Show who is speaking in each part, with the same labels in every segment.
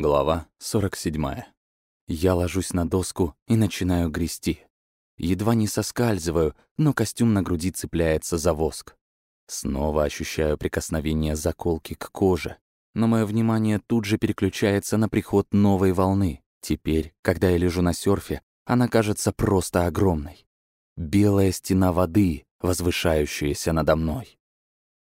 Speaker 1: Глава 47. Я ложусь на доску и начинаю грести. Едва не соскальзываю, но костюм на груди цепляется за воск. Снова ощущаю прикосновение заколки к коже, но мое внимание тут же переключается на приход новой волны. Теперь, когда я лежу на серфе, она кажется просто огромной. Белая стена воды, возвышающаяся надо мной.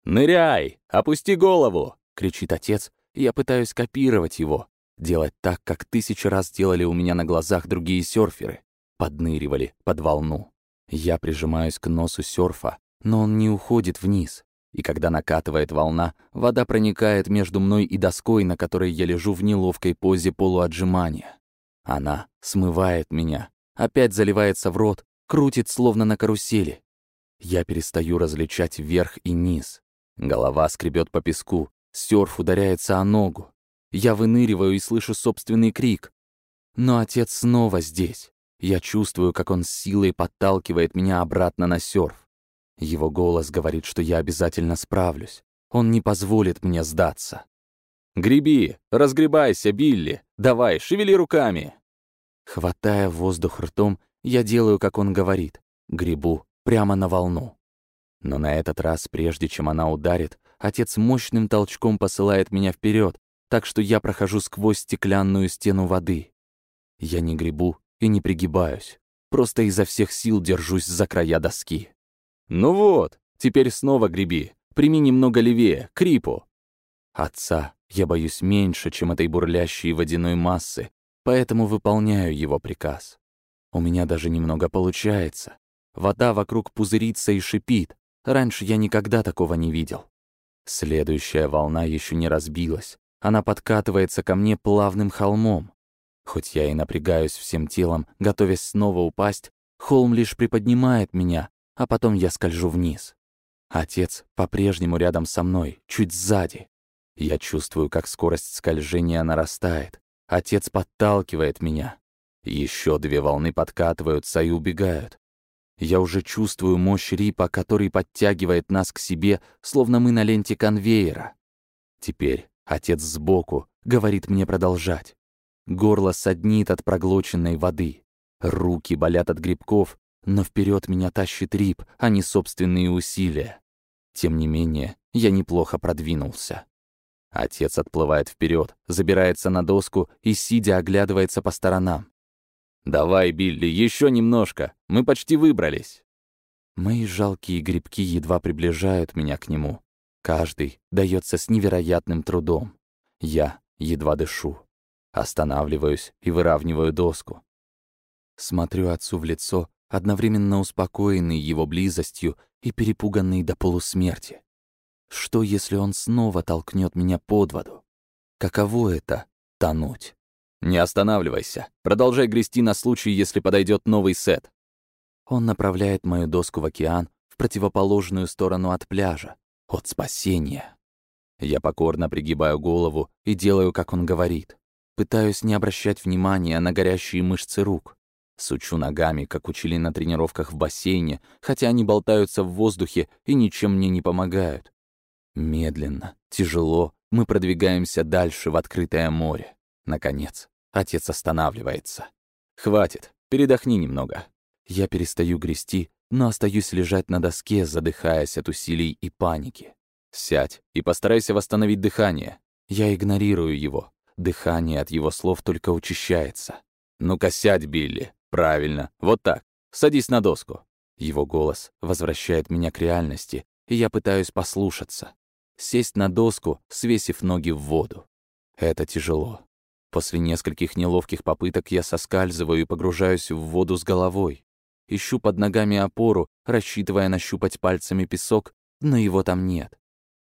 Speaker 1: «Ныряй! Опусти голову!» — кричит отец, я пытаюсь копировать его, делать так, как тысячи раз делали у меня на глазах другие серферы. Подныривали под волну. Я прижимаюсь к носу серфа, но он не уходит вниз. И когда накатывает волна, вода проникает между мной и доской, на которой я лежу в неловкой позе полуотжимания. Она смывает меня, опять заливается в рот, крутит словно на карусели. Я перестаю различать верх и низ. Голова скребет по песку, Сёрф ударяется о ногу. Я выныриваю и слышу собственный крик. Но отец снова здесь. Я чувствую, как он с силой подталкивает меня обратно на сёрф. Его голос говорит, что я обязательно справлюсь. Он не позволит мне сдаться. «Греби! Разгребайся, Билли! Давай, шевели руками!» Хватая воздух ртом, я делаю, как он говорит. Гребу прямо на волну. Но на этот раз, прежде чем она ударит, отец мощным толчком посылает меня вперед, так что я прохожу сквозь стеклянную стену воды. Я не гребу и не пригибаюсь, просто изо всех сил держусь за края доски. «Ну вот, теперь снова греби, прими немного левее, крипу». Отца я боюсь меньше, чем этой бурлящей водяной массы, поэтому выполняю его приказ. У меня даже немного получается. Вода вокруг пузырится и шипит. Раньше я никогда такого не видел. Следующая волна еще не разбилась. Она подкатывается ко мне плавным холмом. Хоть я и напрягаюсь всем телом, готовясь снова упасть, холм лишь приподнимает меня, а потом я скольжу вниз. Отец по-прежнему рядом со мной, чуть сзади. Я чувствую, как скорость скольжения нарастает. Отец подталкивает меня. Еще две волны подкатываются и убегают. Я уже чувствую мощь Рипа, который подтягивает нас к себе, словно мы на ленте конвейера. Теперь отец сбоку говорит мне продолжать. Горло саднит от проглоченной воды. Руки болят от грибков, но вперед меня тащит Рип, а не собственные усилия. Тем не менее, я неплохо продвинулся. Отец отплывает вперед, забирается на доску и, сидя, оглядывается по сторонам. «Давай, Билли, еще немножко. Мы почти выбрались». Мои жалкие грибки едва приближают меня к нему. Каждый дается с невероятным трудом. Я едва дышу. Останавливаюсь и выравниваю доску. Смотрю отцу в лицо, одновременно успокоенный его близостью и перепуганный до полусмерти. Что, если он снова толкнет меня под воду? Каково это — тонуть? «Не останавливайся. Продолжай грести на случай, если подойдет новый сет». Он направляет мою доску в океан в противоположную сторону от пляжа, от спасения. Я покорно пригибаю голову и делаю, как он говорит. Пытаюсь не обращать внимания на горящие мышцы рук. Сучу ногами, как учили на тренировках в бассейне, хотя они болтаются в воздухе и ничем мне не помогают. Медленно, тяжело мы продвигаемся дальше в открытое море. Наконец, отец останавливается. «Хватит, передохни немного». Я перестаю грести, но остаюсь лежать на доске, задыхаясь от усилий и паники. «Сядь и постарайся восстановить дыхание». Я игнорирую его. Дыхание от его слов только учащается. «Ну-ка сядь, Билли. Правильно. Вот так. Садись на доску». Его голос возвращает меня к реальности, и я пытаюсь послушаться. Сесть на доску, свесив ноги в воду. Это тяжело. После нескольких неловких попыток я соскальзываю и погружаюсь в воду с головой. Ищу под ногами опору, рассчитывая нащупать пальцами песок, но его там нет.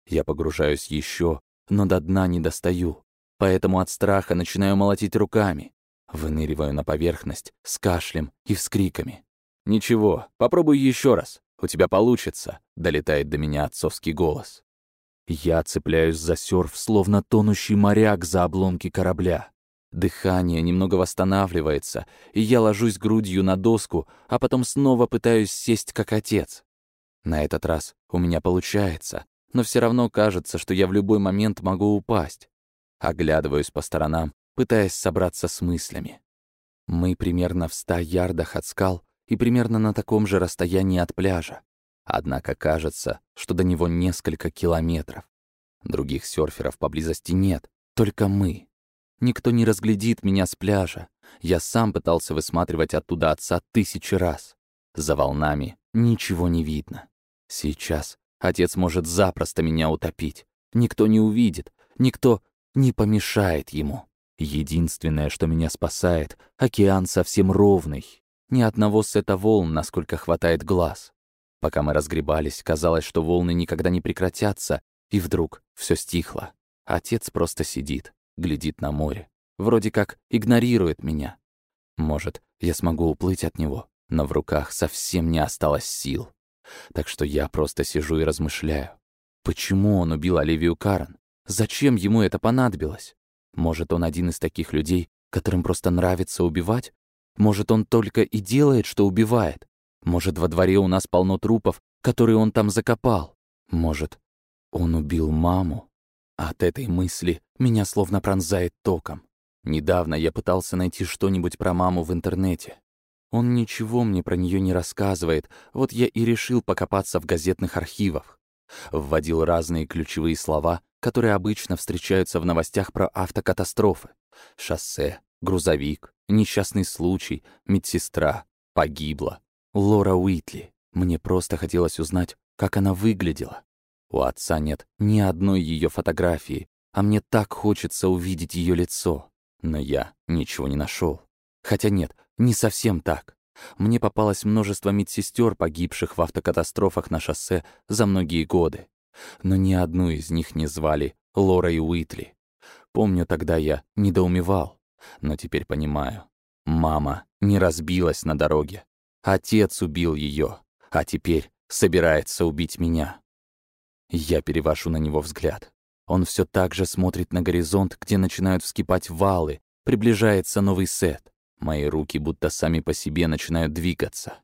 Speaker 1: Я погружаюсь еще, но до дна не достаю, поэтому от страха начинаю молотить руками. Выныриваю на поверхность с кашлем и вскриками. «Ничего, попробуй еще раз, у тебя получится», — долетает до меня отцовский голос. Я цепляюсь за серф, словно тонущий моряк за обломки корабля. Дыхание немного восстанавливается, и я ложусь грудью на доску, а потом снова пытаюсь сесть как отец. На этот раз у меня получается, но все равно кажется, что я в любой момент могу упасть. Оглядываюсь по сторонам, пытаясь собраться с мыслями. Мы примерно в ста ярдах от скал и примерно на таком же расстоянии от пляжа. Однако кажется, что до него несколько километров. Других серферов поблизости нет, только мы. Никто не разглядит меня с пляжа. Я сам пытался высматривать оттуда отца тысячи раз. За волнами ничего не видно. Сейчас отец может запросто меня утопить. Никто не увидит, никто не помешает ему. Единственное, что меня спасает, океан совсем ровный. Ни одного сета волн, насколько хватает глаз. Пока мы разгребались, казалось, что волны никогда не прекратятся, и вдруг все стихло. Отец просто сидит, глядит на море. Вроде как игнорирует меня. Может, я смогу уплыть от него, но в руках совсем не осталось сил. Так что я просто сижу и размышляю. Почему он убил Оливию Карен? Зачем ему это понадобилось? Может, он один из таких людей, которым просто нравится убивать? Может, он только и делает, что убивает? Может, во дворе у нас полно трупов, которые он там закопал? Может, он убил маму? От этой мысли меня словно пронзает током. Недавно я пытался найти что-нибудь про маму в интернете. Он ничего мне про нее не рассказывает, вот я и решил покопаться в газетных архивах. Вводил разные ключевые слова, которые обычно встречаются в новостях про автокатастрофы. Шоссе, грузовик, несчастный случай, медсестра, погибла. Лора Уитли. Мне просто хотелось узнать, как она выглядела. У отца нет ни одной ее фотографии, а мне так хочется увидеть ее лицо. Но я ничего не нашел. Хотя нет, не совсем так. Мне попалось множество медсестер, погибших в автокатастрофах на шоссе за многие годы. Но ни одну из них не звали Лорой Уитли. Помню, тогда я недоумевал, но теперь понимаю. Мама не разбилась на дороге. Отец убил ее, а теперь собирается убить меня. Я перевожу на него взгляд. Он все так же смотрит на горизонт, где начинают вскипать валы, приближается новый сет. Мои руки будто сами по себе начинают двигаться.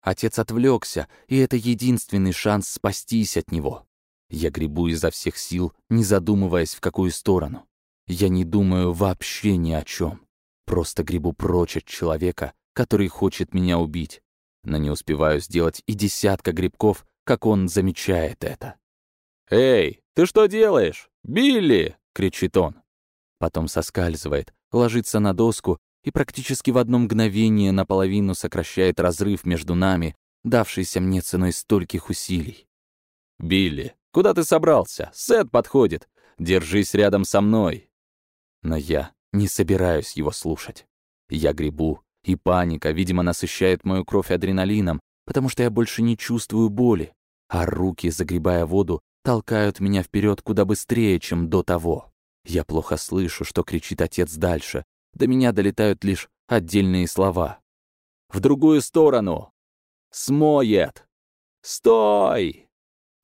Speaker 1: Отец отвлекся, и это единственный шанс спастись от него. Я гребу изо всех сил, не задумываясь, в какую сторону. Я не думаю вообще ни о чем. Просто гребу прочь от человека, который хочет меня убить. Но не успеваю сделать и десятка грибков, как он замечает это. «Эй, ты что делаешь? Билли!» — кричит он. Потом соскальзывает, ложится на доску и практически в одно мгновение наполовину сокращает разрыв между нами, давшийся мне ценой стольких усилий. «Билли, куда ты собрался? Сет подходит. Держись рядом со мной». Но я не собираюсь его слушать. Я гребу, и паника, видимо, насыщает мою кровь адреналином, потому что я больше не чувствую боли, а руки, загребая воду, толкают меня вперед куда быстрее, чем до того. Я плохо слышу, что кричит отец дальше. До меня долетают лишь отдельные слова. «В другую сторону! Смоет! Стой!»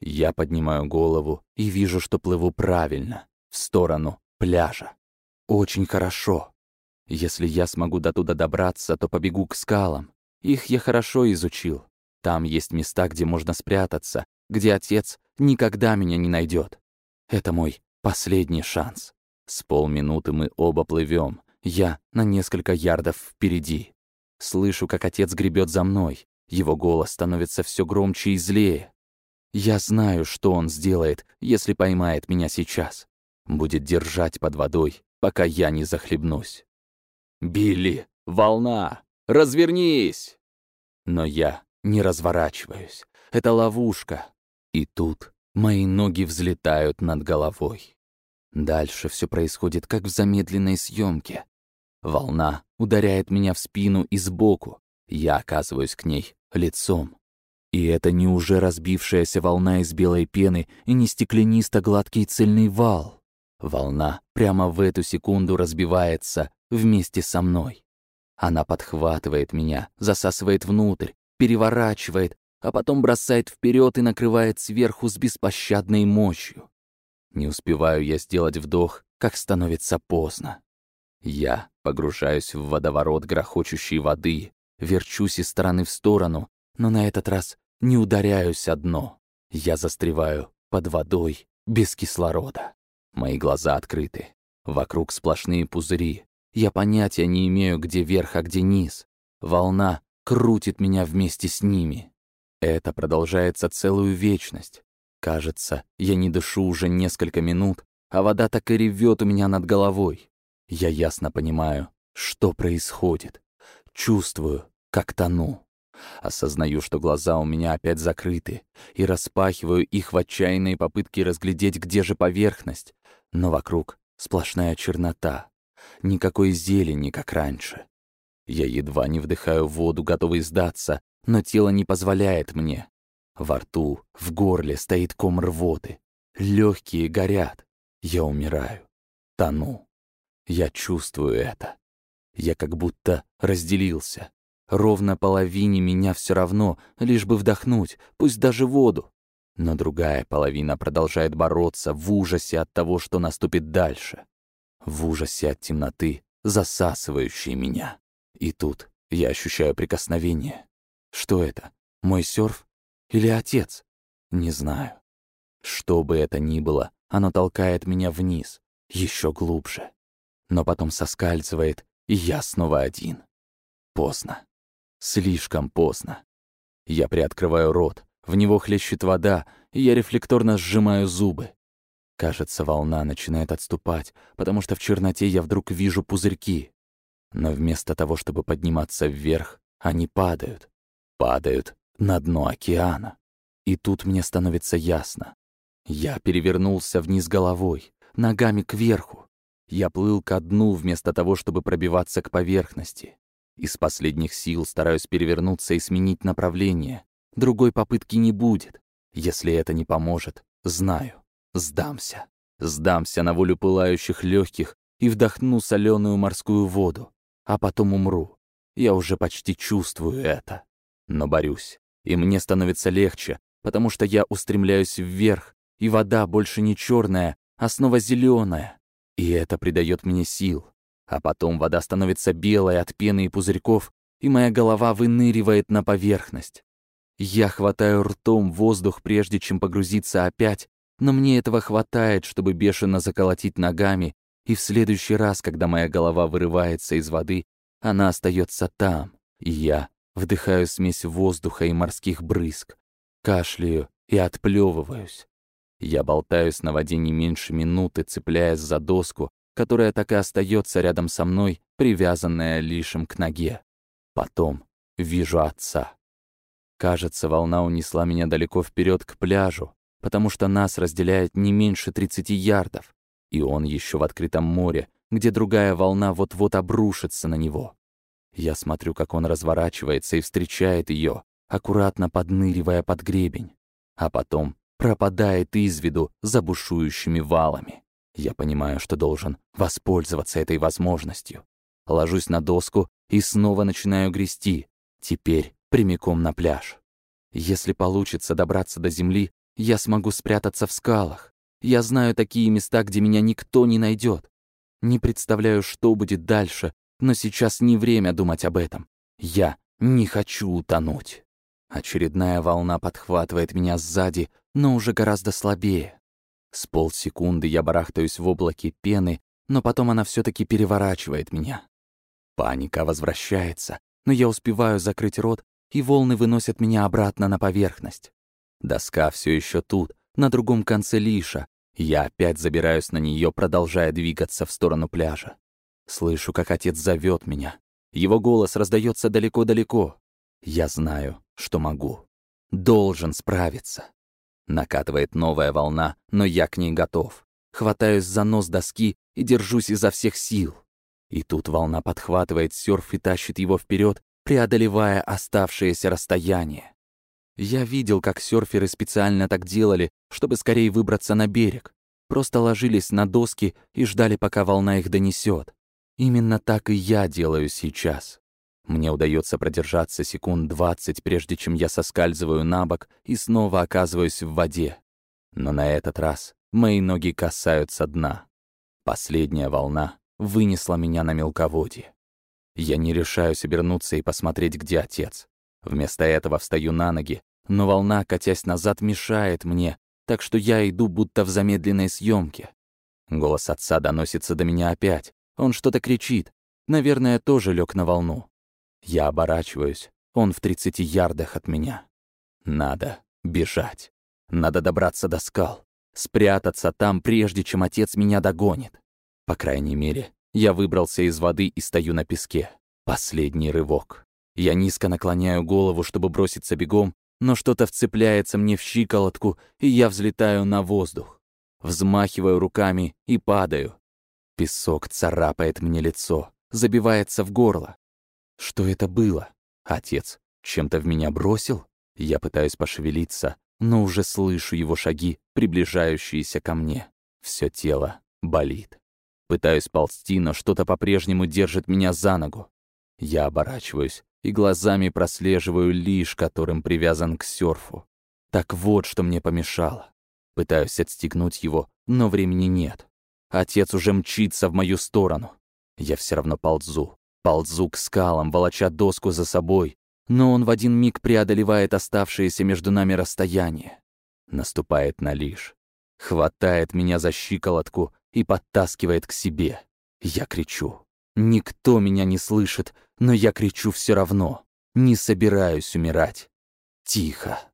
Speaker 1: Я поднимаю голову и вижу, что плыву правильно, в сторону пляжа. Очень хорошо. Если я смогу до туда добраться, то побегу к скалам. Их я хорошо изучил. Там есть места, где можно спрятаться, где отец никогда меня не найдет. Это мой последний шанс. С полминуты мы оба плывем. Я на несколько ярдов впереди. Слышу, как отец гребет за мной. Его голос становится все громче и злее. Я знаю, что он сделает, если поймает меня сейчас. Будет держать под водой, пока я не захлебнусь. «Билли, волна! Развернись!» Но я не разворачиваюсь. Это ловушка. И тут мои ноги взлетают над головой. Дальше все происходит как в замедленной съемке. Волна ударяет меня в спину и сбоку. Я оказываюсь к ней лицом. И это не уже разбившаяся волна из белой пены и не стеклянисто-гладкий цельный вал. Волна прямо в эту секунду разбивается вместе со мной. Она подхватывает меня, засасывает внутрь, переворачивает, а потом бросает вперед и накрывает сверху с беспощадной мощью. Не успеваю я сделать вдох, как становится поздно. Я погружаюсь в водоворот грохочущей воды, верчусь из стороны в сторону, но на этот раз не ударяюсь о дно. Я застреваю под водой без кислорода. Мои глаза открыты. Вокруг сплошные пузыри. Я понятия не имею, где верх, а где низ. Волна крутит меня вместе с ними. Это продолжается целую вечность. Кажется, я не дышу уже несколько минут, а вода так и ревет у меня над головой. Я ясно понимаю, что происходит. Чувствую, как тону. Осознаю, что глаза у меня опять закрыты, и распахиваю их в отчаянной попытке разглядеть, где же поверхность. Но вокруг сплошная чернота. Никакой зелени, как раньше. Я едва не вдыхаю воду, готовый сдаться, но тело не позволяет мне. Во рту, в горле стоит ком рвоты. Легкие горят. Я умираю. Тону. Я чувствую это. Я как будто разделился. Ровно половине меня все равно, лишь бы вдохнуть, пусть даже воду. Но другая половина продолжает бороться в ужасе от того, что наступит дальше. В ужасе от темноты, засасывающей меня. И тут я ощущаю прикосновение. Что это? Мой серф? Или отец? Не знаю. Что бы это ни было, оно толкает меня вниз, еще глубже. Но потом соскальзывает, и я снова один. Поздно. Слишком поздно. Я приоткрываю рот, в него хлещет вода, и я рефлекторно сжимаю зубы. Кажется, волна начинает отступать, потому что в черноте я вдруг вижу пузырьки. Но вместо того, чтобы подниматься вверх, они падают. Падают на дно океана. И тут мне становится ясно. Я перевернулся вниз головой, ногами кверху. Я плыл ко дну вместо того, чтобы пробиваться к поверхности. Из последних сил стараюсь перевернуться и сменить направление. Другой попытки не будет. Если это не поможет, знаю, сдамся. Сдамся на волю пылающих легких и вдохну соленую морскую воду, а потом умру. Я уже почти чувствую это. Но борюсь, и мне становится легче, потому что я устремляюсь вверх, и вода больше не черная, а снова зеленая. И это придает мне сил. А потом вода становится белой от пены и пузырьков, и моя голова выныривает на поверхность. Я хватаю ртом воздух, прежде чем погрузиться опять, но мне этого хватает, чтобы бешено заколотить ногами, и в следующий раз, когда моя голова вырывается из воды, она остается там, и я вдыхаю смесь воздуха и морских брызг, кашляю и отплевываюсь. Я болтаюсь на воде не меньше минуты, цепляясь за доску, которая так и остается рядом со мной, привязанная лишем к ноге. Потом вижу отца. Кажется, волна унесла меня далеко вперед к пляжу, потому что нас разделяет не меньше 30 ярдов, и он еще в открытом море, где другая волна вот-вот обрушится на него. Я смотрю, как он разворачивается и встречает ее, аккуратно подныривая под гребень, а потом пропадает из виду за бушующими валами. Я понимаю, что должен воспользоваться этой возможностью. Ложусь на доску и снова начинаю грести, теперь прямиком на пляж. Если получится добраться до земли, я смогу спрятаться в скалах. Я знаю такие места, где меня никто не найдет. Не представляю, что будет дальше, но сейчас не время думать об этом. Я не хочу утонуть. Очередная волна подхватывает меня сзади, но уже гораздо слабее. С полсекунды я барахтаюсь в облаке пены, но потом она все таки переворачивает меня. Паника возвращается, но я успеваю закрыть рот, и волны выносят меня обратно на поверхность. Доска все еще тут, на другом конце лиша. Я опять забираюсь на нее, продолжая двигаться в сторону пляжа. Слышу, как отец зовет меня. Его голос раздается далеко-далеко. Я знаю, что могу. Должен справиться. Накатывает новая волна, но я к ней готов. Хватаюсь за нос доски и держусь изо всех сил. И тут волна подхватывает серф и тащит его вперед, преодолевая оставшееся расстояние. Я видел, как серферы специально так делали, чтобы скорее выбраться на берег. Просто ложились на доски и ждали, пока волна их донесет. Именно так и я делаю сейчас. Мне удается продержаться секунд двадцать, прежде чем я соскальзываю на бок и снова оказываюсь в воде. Но на этот раз мои ноги касаются дна. Последняя волна вынесла меня на мелководье. Я не решаюсь обернуться и посмотреть, где отец. Вместо этого встаю на ноги, но волна, катясь назад, мешает мне, так что я иду будто в замедленной съемке. Голос отца доносится до меня опять. Он что-то кричит. Наверное, тоже лег на волну. Я оборачиваюсь. Он в 30 ярдах от меня. Надо бежать. Надо добраться до скал. Спрятаться там, прежде чем отец меня догонит. По крайней мере, я выбрался из воды и стою на песке. Последний рывок. Я низко наклоняю голову, чтобы броситься бегом, но что-то вцепляется мне в щиколотку, и я взлетаю на воздух. Взмахиваю руками и падаю. Песок царапает мне лицо, забивается в горло. Что это было? Отец чем-то в меня бросил? Я пытаюсь пошевелиться, но уже слышу его шаги, приближающиеся ко мне. Все тело болит. Пытаюсь ползти, но что-то по-прежнему держит меня за ногу. Я оборачиваюсь и глазами прослеживаю лишь, которым привязан к серфу. Так вот, что мне помешало. Пытаюсь отстегнуть его, но времени нет. Отец уже мчится в мою сторону. Я все равно ползу. Ползу к скалам, волоча доску за собой, но он в один миг преодолевает оставшееся между нами расстояние. Наступает на лишь. Хватает меня за щиколотку и подтаскивает к себе. Я кричу. Никто меня не слышит, но я кричу все равно. Не собираюсь умирать. Тихо.